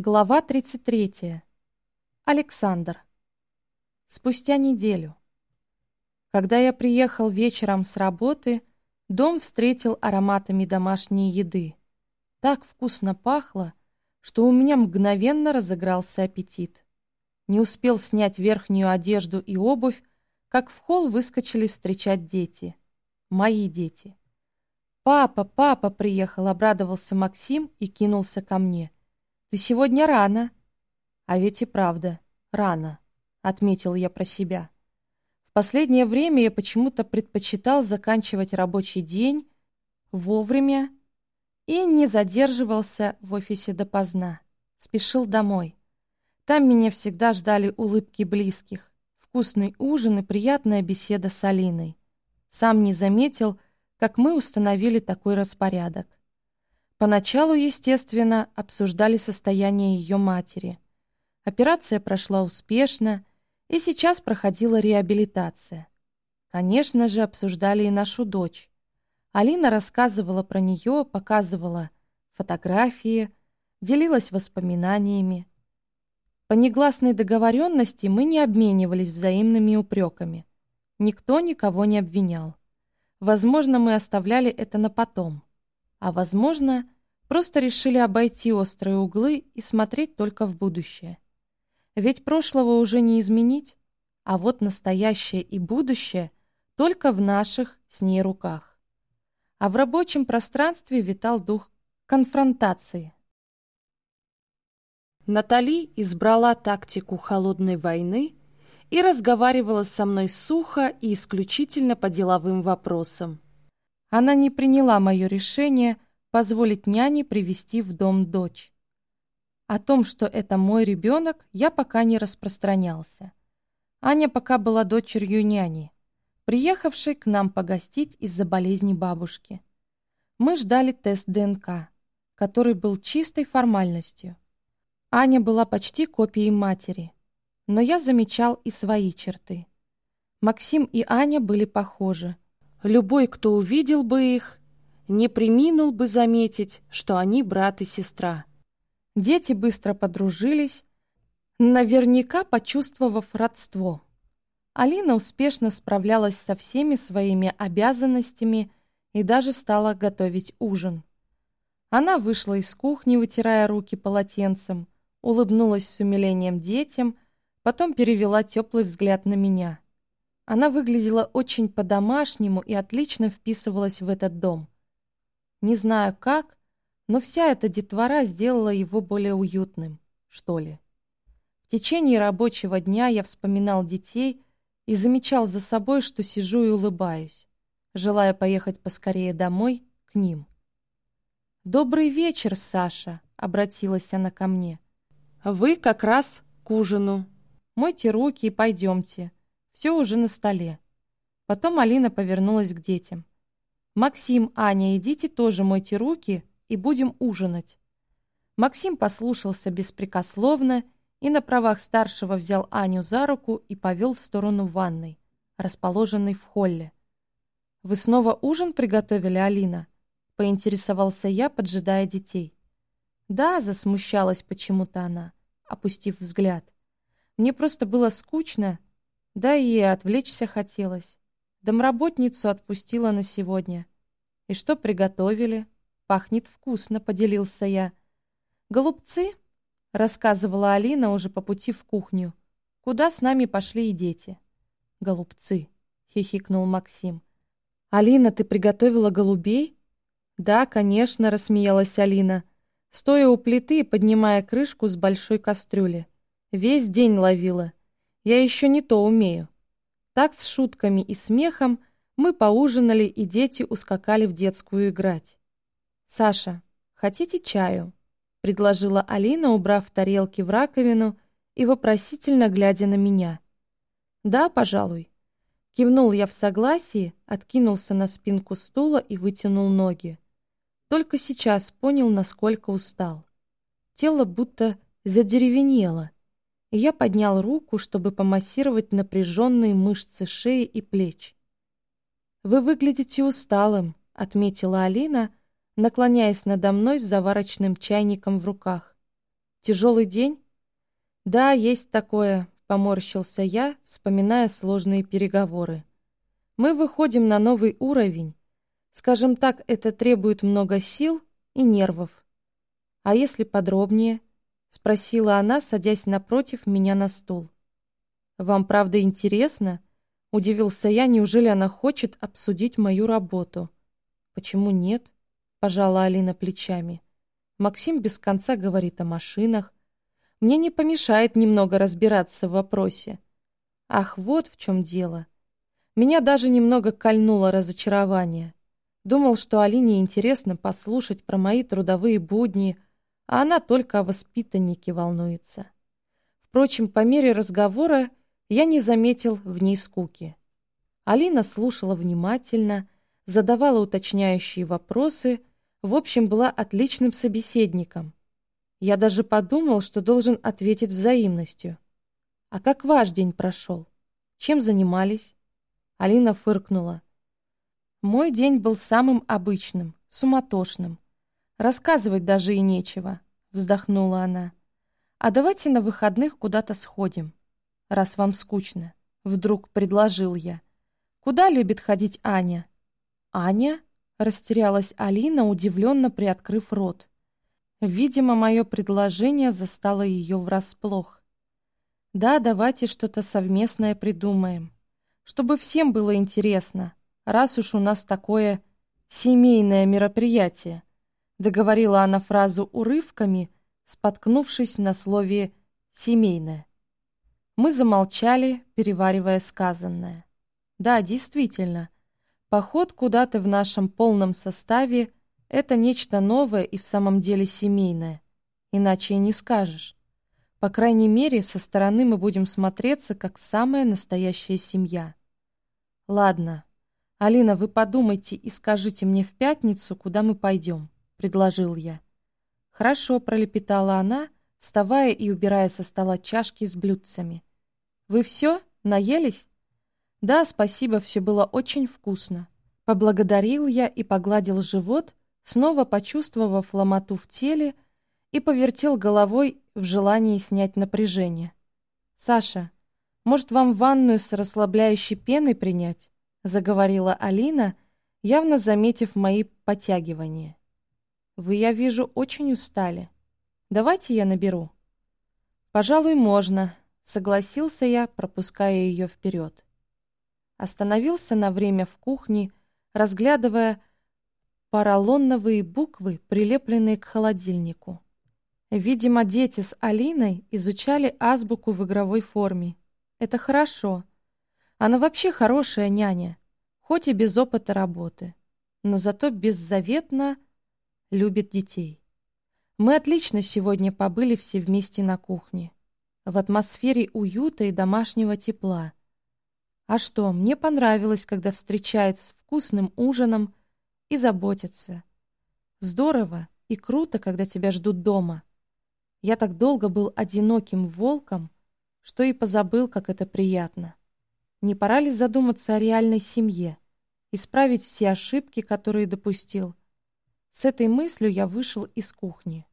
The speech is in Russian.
Глава 33. Александр. Спустя неделю. Когда я приехал вечером с работы, дом встретил ароматами домашней еды. Так вкусно пахло, что у меня мгновенно разыгрался аппетит. Не успел снять верхнюю одежду и обувь, как в холл выскочили встречать дети. Мои дети. «Папа, папа!» приехал, обрадовался Максим и кинулся ко мне — ты сегодня рано. А ведь и правда, рано, отметил я про себя. В последнее время я почему-то предпочитал заканчивать рабочий день вовремя и не задерживался в офисе допоздна. Спешил домой. Там меня всегда ждали улыбки близких, вкусный ужин и приятная беседа с Алиной. Сам не заметил, как мы установили такой распорядок. Поначалу, естественно, обсуждали состояние ее матери. Операция прошла успешно, и сейчас проходила реабилитация. Конечно же, обсуждали и нашу дочь. Алина рассказывала про нее, показывала фотографии, делилась воспоминаниями. По негласной договоренности мы не обменивались взаимными упреками. Никто никого не обвинял. Возможно, мы оставляли это на потом. А возможно, просто решили обойти острые углы и смотреть только в будущее. Ведь прошлого уже не изменить, а вот настоящее и будущее только в наших с ней руках. А в рабочем пространстве витал дух конфронтации. Натали избрала тактику холодной войны и разговаривала со мной сухо и исключительно по деловым вопросам. Она не приняла мое решение позволить няне привести в дом дочь. О том, что это мой ребенок, я пока не распространялся. Аня пока была дочерью няни, приехавшей к нам погостить из-за болезни бабушки. Мы ждали тест ДНК, который был чистой формальностью. Аня была почти копией матери, но я замечал и свои черты. Максим и Аня были похожи — Любой, кто увидел бы их, не приминул бы заметить, что они брат и сестра. Дети быстро подружились, наверняка почувствовав родство. Алина успешно справлялась со всеми своими обязанностями и даже стала готовить ужин. Она вышла из кухни, вытирая руки полотенцем, улыбнулась с умилением детям, потом перевела теплый взгляд на меня — она выглядела очень по-домашнему и отлично вписывалась в этот дом. Не знаю как, но вся эта детвора сделала его более уютным, что ли. В течение рабочего дня я вспоминал детей и замечал за собой, что сижу и улыбаюсь, желая поехать поскорее домой к ним. «Добрый вечер, Саша», — обратилась она ко мне. «Вы как раз к ужину. Мойте руки и пойдемте. Все уже на столе. Потом Алина повернулась к детям. «Максим, Аня, идите тоже мойте руки и будем ужинать». Максим послушался беспрекословно и на правах старшего взял Аню за руку и повел в сторону ванной, расположенной в холле. «Вы снова ужин приготовили, Алина?» — поинтересовался я, поджидая детей. «Да», — засмущалась почему-то она, опустив взгляд. «Мне просто было скучно, да и отвлечься хотелось. Домработницу отпустила на сегодня. И что приготовили? Пахнет вкусно, поделился я. Голубцы? Рассказывала Алина уже по пути в кухню. Куда с нами пошли и дети? Голубцы, хихикнул Максим. Алина, ты приготовила голубей? Да, конечно, рассмеялась Алина, стоя у плиты и поднимая крышку с большой кастрюли. Весь день ловила. Я еще не то умею. Так с шутками и смехом мы поужинали, и дети ускакали в детскую играть. «Саша, хотите чаю?» — предложила Алина, убрав тарелки в раковину и вопросительно глядя на меня. «Да, пожалуй». Кивнул я в согласии, откинулся на спинку стула и вытянул ноги. Только сейчас понял, насколько устал. Тело будто задеревенело — я поднял руку, чтобы помассировать напряженные мышцы шеи и плеч. «Вы выглядите усталым», — отметила Алина, наклоняясь надо мной с заварочным чайником в руках. Тяжелый день? Да, есть такое, поморщился я, вспоминая сложные переговоры. Мы выходим на новый уровень. Скажем так, это требует много сил и нервов. А если подробнее? Спросила она, садясь напротив меня на стул. Вам правда интересно? Удивился я, неужели она хочет обсудить мою работу? Почему нет? Пожала Алина плечами. Максим без конца говорит о машинах. Мне не помешает немного разбираться в вопросе. Ах, вот в чем дело. Меня даже немного кольнуло разочарование. Думал, что Алине интересно послушать про мои трудовые будни, а она только о воспитаннике волнуется. Впрочем, по мере разговора я не заметил в ней скуки. Алина слушала внимательно, задавала уточняющие вопросы, в общем, была отличным собеседником. Я даже подумал, что должен ответить взаимностью. «А как ваш день прошел? Чем занимались?» Алина фыркнула. Мой день был самым обычным, суматошным. Рассказывать даже и нечего, вздохнула она. А давайте на выходных куда-то сходим, раз вам скучно, вдруг предложил я. Куда любит ходить Аня? Аня? Растерялась Алина, удивленно приоткрыв рот. Видимо, мое предложение застало ее врасплох. Да, давайте что-то совместное придумаем чтобы всем было интересно, раз уж у нас такое семейное мероприятие. Договорила она фразу урывками, споткнувшись на слове «семейное». Мы замолчали, переваривая сказанное. Да, действительно, поход куда-то в нашем полном составе — это нечто новое и в самом деле семейное. Иначе и не скажешь. По крайней мере, со стороны мы будем смотреться как самая настоящая семья. «Ладно. Алина, вы подумайте и скажите мне в пятницу, куда мы пойдем», — предложил я. «Хорошо», — пролепетала она, вставая и убирая со стола чашки с блюдцами. «Вы все? Наелись?» «Да, спасибо, все было очень вкусно». Поблагодарил я и погладил живот, снова почувствовав ломоту в теле, и повертел головой в желании снять напряжение. «Саша, может, вам ванную с расслабляющей пеной принять?» — заговорила Алина, явно заметив мои потягивания. «Вы, я вижу, очень устали. Давайте я наберу». «Пожалуй, можно», — согласился я, пропуская ее вперед. Остановился на время в кухне, разглядывая поролоновые буквы, прилепленные к холодильнику. Видимо, дети с Алиной изучали азбуку в игровой форме, это хорошо. Она вообще хорошая няня, хоть и без опыта работы, но зато беззаветно любит детей. Мы отлично сегодня побыли все вместе на кухне, в атмосфере уюта и домашнего тепла. А что, мне понравилось, когда встречают с вкусным ужином и заботятся. Здорово и круто, когда тебя ждут дома. Я так долго был одиноким волком, что и позабыл, как это приятно. Не пора ли задуматься о реальной семье, исправить все ошибки, которые допустил? С этой мыслью я вышел из кухни.